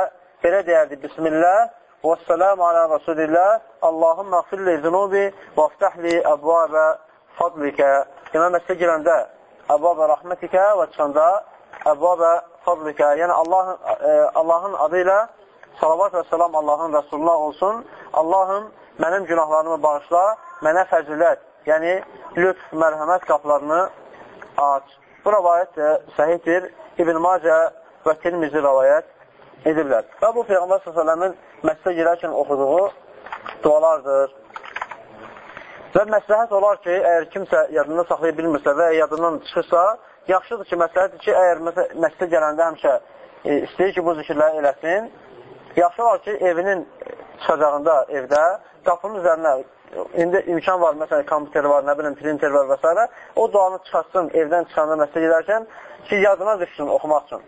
belə deyərdi, Bismillah və səlamu alə Rasulillah, Allahümmə xfirli zunubi və əftəhli əbvabə fadlikə. Demək, məscidə girəndə əbvabə rəhmətikə və çıxanda əvvabə fadlikə, yəni Allahın, e, Allahın adı ilə salavat və salam Allahın Rəsuluna olsun. Allahım mənim günahlarımı bağışla, mənə fəzilət, yəni lütf, mərhəmət qaplarını aç. Bu rəvayət də səhiddir. İbn Macə və Tirmizi rəvayət edirlər. Və bu Peyğəmbər s.ə.v-in məsələ girərkən oxuduğu dualardır. Və məsləhət olar ki, əgər kimsə yadında saxlaya bilmirsə və yadından çıxırsa, yaxşıdır ki, məsləhətdir ki, əgər məsələ gələndə həmişə e, istəyir ki, bu zikirləri eləsin, yaxşı var ki, evinin çıxacağında, evdə, qapının üzərinə, indi imkan var, məsələn, kompüter var, nə bilim, printer var və s. O duanı çıxartsın, evdən çıxanda məsələ gedərkən ki, yadına düşsün oxumaq üçün.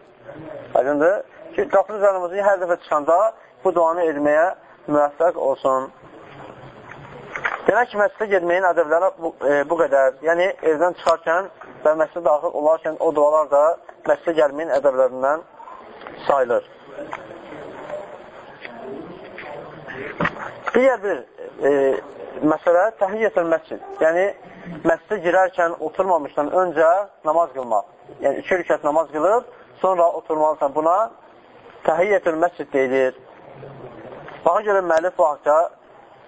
Aydındır? Ki, qapının üzərinə hər dəfə çıxanda bu duanı etməyə müvəffəq olsun. Demək ki, məscidə getməyin ədəbləri bu, e, bu qədər. Yəni, evdən çıxarkən və məscidə daxil olarkən o dualar da məscidə gəlməyin ədəblərindən sayılır. Digər bir e, məsələ təhiyyətül məscid. Yəni, məscidə girərkən oturmamışdan öncə namaz qılmaq. Yəni, iki rükət namaz qılıb, sonra oturmalısan. Buna təhiyyətül məscid deyilir. Baxa görə müəllif bu haqda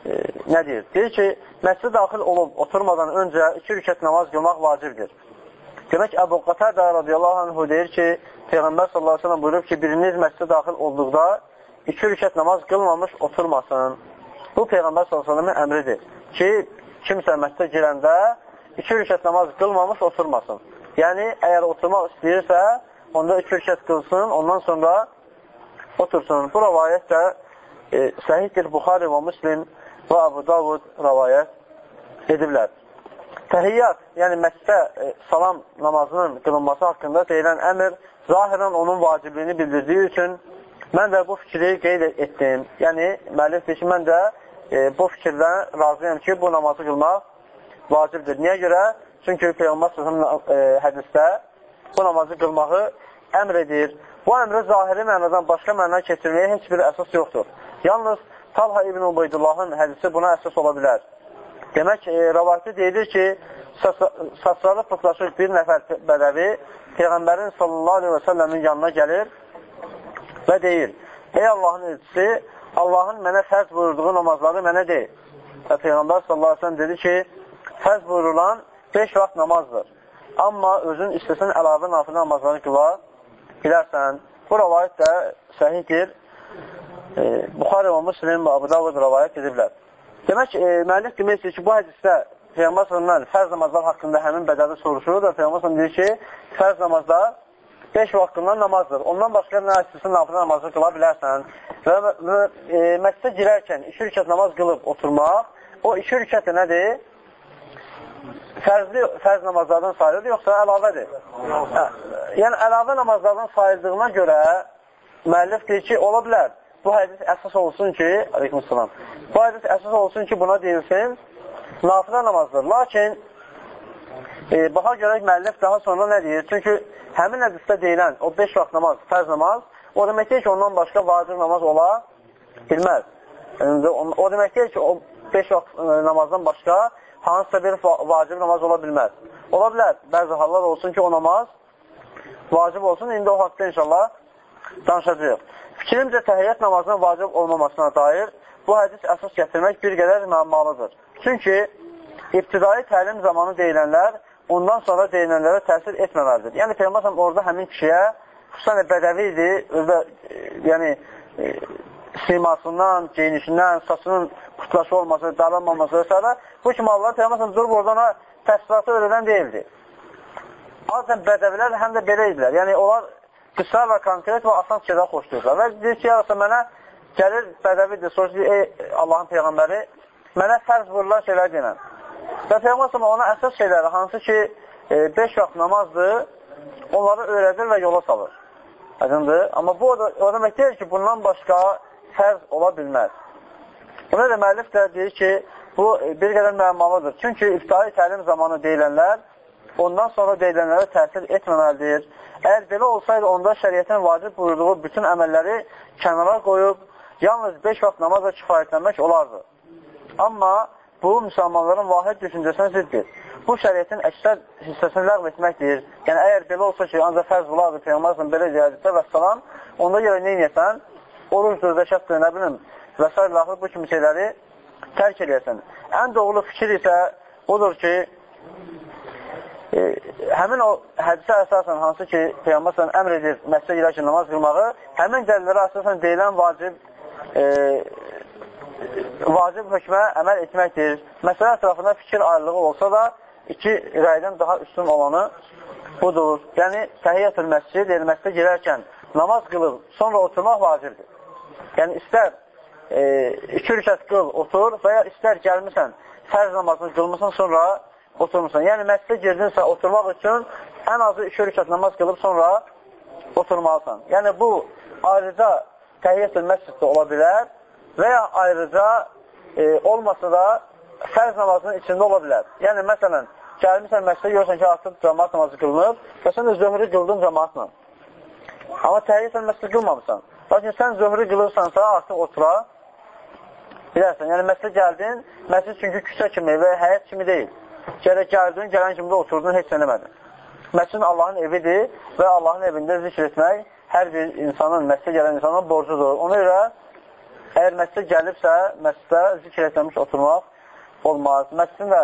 e, nə deyir? Deyir ki, məscid daxil olub oturmadan öncə iki rükət namaz qılmaq vacibdir. Demək, Əbu Qatədə radiyallahu anhu deyir ki, Peyğəmbər sallallahu aleyhi ve sellem buyurub ki, biriniz məscid daxil olduqda iki rükət namaz qılmamış oturmasın. Bu Peyğəmbər sallallahu aleyhi ve sellemin əmridir ki, kimsə məscidə girəndə iki rükət namaz qılmamış oturmasın. Yəni, əgər oturmaq istəyirsə, onda iki rükət qılsın, ondan sonra otursun. Bu rəvayət də e, səhihdir Buxari və Müslim və Abu Davud rəvayət ediblər. Təhiyyat, yəni məscidə e, salam namazının qılınması haqqında deyilən əmr zahirən onun vacibliyini bildirdiyi üçün mən də bu fikri qeyd etdim. Yəni, müəllif deyir ki, mən də e, bu fikirdən razıyam ki, bu namazı qılmaq vacibdir. Niyə görə? Çünki Peyğəmbər e, hədisdə bu namazı qılmağı əmr edir. Bu əmri zahiri mənadan başqa məna keçirməyə heç bir əsas yoxdur. Yalnız Talha ibn Ubeydullahın hədisi buna əsas ola bilər. Demək, e, rəvayətdə deyilir ki, saçları pıtlaşır bir nəfər bədəvi Peyğəmbərin sallallahu aleyhi və səlləmin yanına gəlir və deyir, ey Allahın elçisi, Allahın mənə fərz buyurduğu namazları mənə deyil. Və Peyğəmbər sallallahu aleyhi və səlləm dedi ki, fərz buyurulan 5 vaxt namazdır. Amma özün istəsən əlavə nafilə namazları qıla bilərsən. Bu rəvayət də səhihdir e, Buxarə və Müslim və Abu Davud rəvayət ediblər. Demək, e, müəllif demək istəyir ki, bu hədisdə Peyğəmbər sallallahu fərz namazlar haqqında həmin bədəvi soruşur və Peyğəmbər sallallahu deyir ki, fərz namazlar 5 vaxtından namazdır. Ondan başqa nə istəsən nafilə namazı qıla bilərsən. Və, və e, məscidə girərkən 2 rükət namaz qılıb oturmaq, o 2 rükət də nədir? Fərzli, fərz namazlardan sayılır, yoxsa əlavədir? Hə, yəni, əlavə namazlardan sayıldığına görə müəllif deyir ki, ola bilər bu hədis əsas olsun ki, aleykümselam, bu hədis əsas olsun ki, buna deyilsin, nafilə namazdır. Lakin, e, baxa görək müəllif daha sonra nə deyir? Çünki həmin hədisdə deyilən o 5 vaxt namaz, fərz namaz, o demək deyir ki, ondan başqa vacib namaz ola bilməz. Yəni, o, o demək deyir ki, o 5 vaxt e, namazdan başqa hansısa bir vacib namaz ola bilməz. Ola bilər, bəzi hallar olsun ki, o namaz vacib olsun. İndi o haqda inşallah danışacaq. Fikrimcə təhiyyət namazının vacib olmamasına dair bu hədis əsas gətirmək bir qədər müəmmalıdır. Çünki ibtidai təlim zamanı deyilənlər ondan sonra deyilənlərə təsir etməməlidir. Yəni, Peyğəmbər orada həmin kişiyə, xüsusən bədəvi idi, özdə, e, yəni, e, simasından, geyinişindən, saçının qutlaşı olması, darlanmaması və s. Bu kimi Allah Peyğəmbər durub oradan ona təsdiratı öyrədən deyildi. Adətən bədəvilər həm də belə idilər. Yəni, onlar qısa və konkret və asan fikirlər xoşlayırlar. Və deyir ki, yarasa mənə gəlir bədəvidir, soruşur, ey Allahın Peyğəmbəri, mənə fərz vurulan şeylər deyilən. Və Peyğəmbər ona əsas şeyləri, hansı ki, 5 e, vaxt namazdır, onları öyrədir və yola salır. Aydındır. Amma bu o, demək deyil ki, bundan başqa fərz ola bilməz. Buna da müəllif də deyir ki, bu bir qədər müəmmalıdır. Çünki iftihari təlim zamanı deyilənlər ondan sonra deyilənlərə təsir etməməlidir. Əgər belə olsaydı, onda şəriyyətin vacib buyurduğu bütün əməlləri kənara qoyub, yalnız 5 vaxt namazla kifayətlənmək olardı. Amma bu, müsəlmanların vahid düşüncəsinə ziddir. bu şəriyyətin əksər hissəsini ləğv etməkdir. Yəni, əgər belə olsa ki, ancaq fərz bulardır, Peyğəmbər belə deyəcəksə və salam, onda görə nə inəyəsən? Orucdur, zəkatdır, nə bilim, və s. bu kimi şeyləri tərk edəsən. Ən doğru fikir isə odur ki, e, həmin o hədisə əsasən hansı ki, Peyğəmbər əmr edir məsələ girərkən namaz qılmağı, həmin dəlillərə əsasən deyilən vacib e, vacib hökmə əməl etməkdir. Məsələ ətrafında fikir ayrılığı olsa da, iki rəydən daha üstün olanı budur. Yəni, təhiyyətül məscid, yəni məscidə girərkən namaz qılıb, sonra oturmaq vacibdir. Yəni, istər e, iki rükət qıl, otur və ya istər gəlmirsən, fərz namazını qılmırsan, sonra oturmursan. Yəni, məscidə girdinsə, oturmaq üçün ən azı iki rükət namaz qılıb, sonra oturmalısan. Yəni, bu ayrıca təhiyyətül məsciddə ola bilər və ya ayrıca e, olmasa da fərz namazının içində ola bilər. Yəni, məsələn, gəlmirsən məscidə, görürsən ki, artıq cəmaat namazı qılınır və sən də zöhrü qıldın cəmaatla. Amma təhiyyətül məscid qılmamısan. Lakin sən zöhrü qılırsansa, artıq otura bilərsən. Yəni, məscid gəldin, məscid çünki küçə kimi və həyət kimi deyil. Gərək gəldin, gələn kimi də oturdun, heç sənəmədin. Məscid Allahın evidir və Allahın evində zikr etmək hər bir insanın, məscidə gələn insanın borcudur. Ona görə, əgər məscidə gəlibsə, məscidə zikr etməmiş oturmaq olmaz. Məscidin də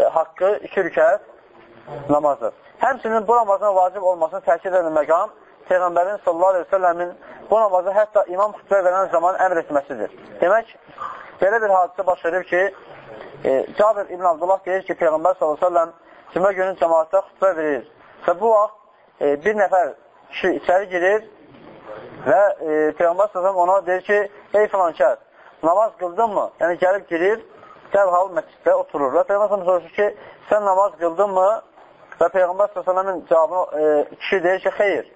e, haqqı iki rükət namazdır. Həmçinin bu namazın vacib olmasını təkid edən məqam Peyğəmbərin sallallahu aleyhi ve selləmin bu namazı hətta imam xütbə verən zaman əmr etməsidir. Demək, belə bir hadisə baş verir ki, e, Cabir İbn Abdullah deyir ki, Peyğəmbər sallallahu aleyhi ve selləm cümə günü cəmaatda xütbə verir. Və bu vaxt e, bir nəfər kişi içəri girir və e, Peyğəmbər sallallahu ona deyir ki, ey filan kəs, namaz qıldın mı? Yəni gəlib girir, dərhal məsciddə oturur. Və Peyğəmbər soruşur ki, sən namaz qıldın mı? Və Peyğəmbər s.ə.v-in cavabını e, kişi deyir ki, xeyr.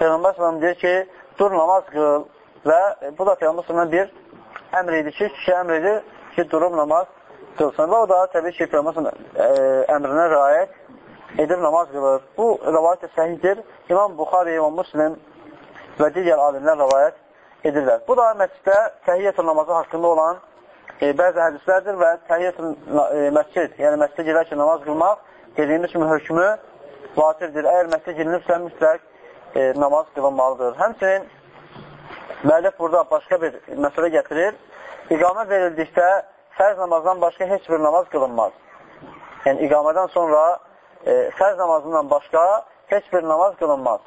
Peyğəmbər s.ə.v deyir ki, dur namaz qıl və e, bu da Peyğəmbər s.ə.v bir əmr idi ki, kişi əmr edir ki, durub namaz qılsın. Və o da təbii ki, Peyğəmbər e, əmrinə rəayət edib namaz qılır. Bu rəvayət də səhiddir. İmam Buxari, İmam Muslim və digər alimlər rəvayət edirlər. Bu da məsciddə təhiyyət namazı haqqında olan e, bəzi hədislərdir və təhiyyətül e, məscid, yəni məscidə girərkən namaz qılmaq dediyimiz kimi hökmü vacibdir. Əgər məscidə girilibsə, mütləq e, namaz qılınmalıdır. Həmçinin müəllif burada başqa bir məsələ gətirir. İqamə verildikdə fərz namazdan başqa heç bir namaz qılınmaz. Yəni, iqamədən sonra e, fərz namazından başqa heç bir namaz qılınmaz.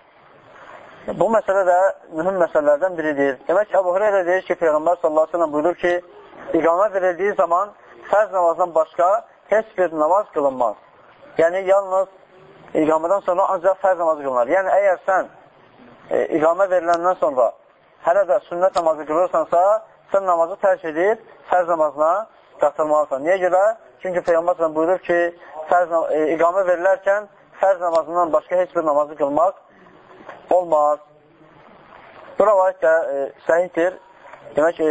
Bu məsələ də mühüm məsələlərdən biridir. Demək ki, Əbu Hüreyra deyir ki, Peyğəmbər sallallahu aleyhi buyurur ki, iqamə verildiyi zaman fərz namazdan başqa heç bir namaz qılınmaz. Yəni, yalnız iqamədən sonra ancaq fərz namazı qılınır. Yəni, əgər sən e, iqamə veriləndən sonra hələ də sünnət namazı qılırsansa, sən namazı tərk edib fərz namazına qatılmalısan. Niyə görə? Çünki Peyğəmbər buyurur ki, fərz, e, iqamə verilərkən fərz namazından başqa heç bir namazı qılmaq olmaz. Bu rəvayət də e, səhiddir. Demək ki,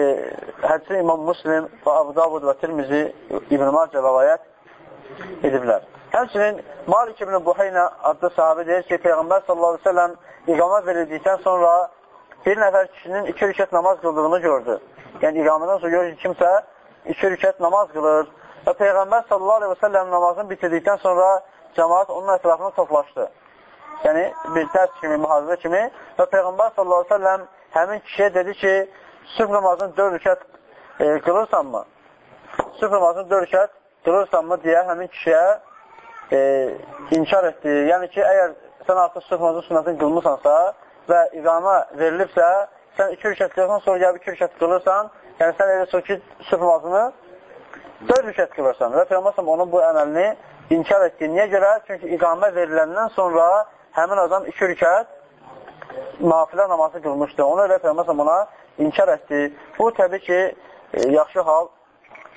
hədisi İmam Muslim və Abu Davud və Tirmizi İbn-i Macə rəvayət ediblər. Həmçinin Malik ibn Buhayna adlı sahabi deyir ki, Peyğəmbər sallallahu aleyhi ve sellem iqamə verildikdən sonra bir nəfər kişinin iki rükət namaz qıldığını gördü. Yəni, iqamədən sonra görür ki, kimsə iki rükət namaz qılır və Peyğəmbər sallallahu aleyhi ve sellem namazını bitirdikdən sonra cəmaat onun ətrafına toplaşdı. Yəni, bir dərs kimi, mühazirə kimi və Peyğəmbər sallallahu aleyhi ve sellem həmin kişiyə dedi ki, sübh namazını dörd rükət e, qılırsanmı? Sübh namazını dörd rükət qılırsanmı deyə həmin kişiyə e, inkar etdi. Yəni ki, əgər sən artıq sübh namazı sünnətini qılmırsansa və iqamə verilibsə, sən iki rükət qılırsan, sonra gəlib iki rükət qılırsan, yəni sən elə ki, sübh namazını dörd rükət qılırsan və Peyğəmbər onun bu əməlini inkar etdi. Niyə görə? Çünki iqamə veriləndən sonra həmin adam iki rükət nafilə namazı qılmışdı. Ona görə Peyğəmbər ona inkar etdi. Bu təbii ki, e, yaxşı hal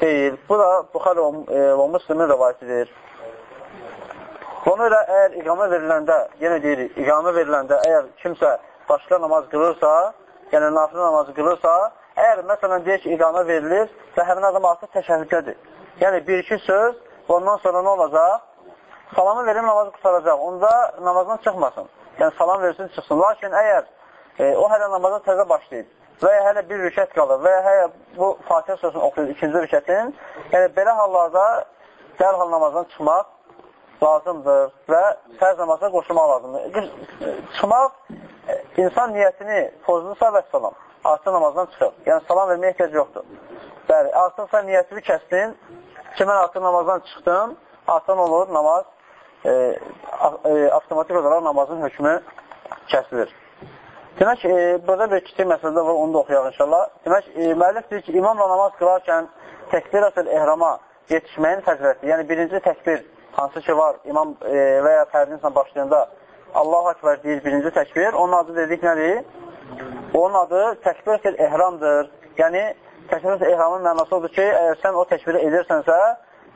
deyil. Bu da Buxar və, e, Müslümin rəvayətidir. Ona görə əgər iqamə veriləndə, yenə deyirik, iqamə veriləndə əgər kimsə başqa namaz qılırsa, yəni nafilə namazı qılırsa, əgər məsələn deyək ki, iqamə verilir və həmin adam artıq təşəhhüddədir. Yəni bir-iki söz, ondan sonra nə olacaq? Salamı verim, namazı qutaracaq. Onda namazdan çıxmasın. Yəni salam versin, çıxsın. Lakin əgər e, o hələ namaza təzə başlayıb və ya hələ bir rükət qalır və ya hələ bu Fatihə sözünü oxuyur ikinci rükətin, yəni belə hallarda dərhal namazdan çıxmaq lazımdır və fərz namazına qoşulmaq lazımdır. Çıxmaq, insan niyyətini pozulsa və salam, artıq namazdan çıxır. Yəni, salam verməyə ehtiyac yoxdur. Bəli, artıq sən niyyətini kəsdin ki, mən artıq namazdan çıxdım, artıq olur, namaz e, e, avtomatik olaraq namazın hökmü kəsilir. Demək, e, burada bir kiçik məsələdə var, onu da oxuyaq inşallah. Demək, e, müəllif deyir ki, imamla namaz qılarkən təkbir əsəl ehrama yetişməyin fəziləti, yəni birinci təkbir hansı ki var, imam e, və ya fərdin insan başlayanda Allahu Akbar deyir birinci təkbir, onun adı dedik nədir? Onun adı təkbir əsəl ehramdır. Yəni, təkbir əsəl ehramın mənası odur ki, əgər sən o təkbiri edirsənsə,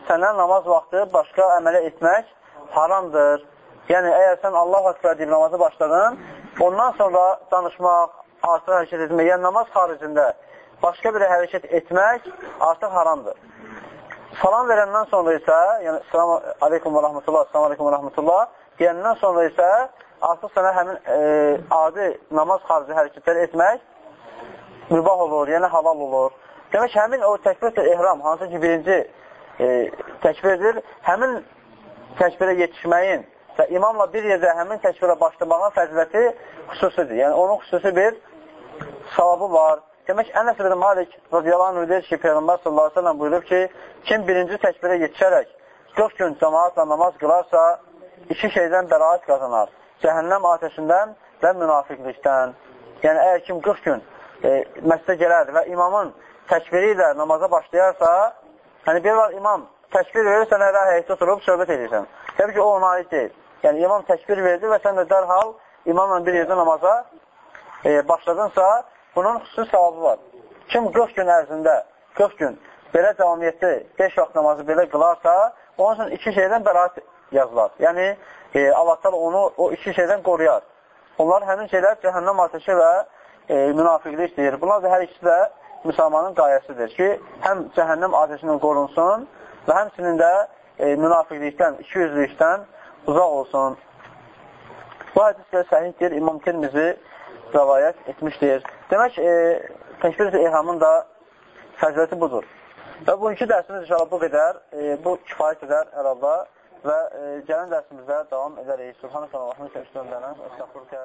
səndən namaz vaxtı başqa əmələ etmək haramdır. Yəni, əgər sən Allah Akbar deyib namazı başladın, ondan sonra danışmaq, artıq hərəkət etmək, yəni namaz xaricində başqa bir hərəkət etmək artıq haramdır. Salam verəndən sonra isə, yəni salam aleykum və rəhmətullah, salam aleykum və rəhmətullah deyəndən sonra isə artıq sənə həmin e, adi namaz xarici hərəkətləri etmək mübah olur, yəni halal olur. Demək, həmin o təkbir ehram, hansı ki birinci e, təkbirdir, həmin təkbirə yetişməyin və imamla bir yerdə həmin təkbirə başlamağın fəziləti xüsusidir. Yəni, onun xüsusi bir savabı var. Demək, Ənəs ibn Malik radiyallahu anh deyir ki, Peyğəmbər sallallahu aleyhi ve sellem buyurub ki, kim birinci təkbirə yetişərək 40 gün cəmaatla namaz qılarsa, iki şeydən bəraət qazanar. Cəhənnəm ateşindən və münafiqlikdən. Yəni, əgər kim 40 gün e, məsələ gələr və imamın təkbiri ilə namaza başlayarsa, yəni bir var imam təkbir verir, sən hələ həyətdə oturub söhbət edirsən. Təbii ki, o ona aid deyil. Yəni, imam təkbir verdi və sən də dərhal imamla bir yerdə namaza e, başladınsa, bunun xüsusi savabı var. Kim 40 gün ərzində, 40 gün belə cəmiyyətdə 5 vaxt namazı belə qılarsa, onun üçün iki şeydən bəraət yazılar. Yəni, e, Allah onu o iki şeydən qoruyar. Onlar həmin şeylər cəhənnəm ateşi və e, münafiqlik deyir. Bunlar da hər ikisi də müsəlmanın qayəsidir ki, həm cəhənnəm ateşindən qorunsun və həmçinin də e, münafiqlikdən, ikiyüzlükdən uzaq olsun. Bu hədis də səhiddir, İmam Tirmizi rəvayət etmişdir. Demək, e, təkbir ehramın da fəziləti budur. Və bugünkü dərsimiz inşallah bu qədər, e, bu kifayət edər ərabda və e, gələn dərsimizdə davam edərik. Subhanəkə Allah'ın kəşfəndənə, əstəxurkə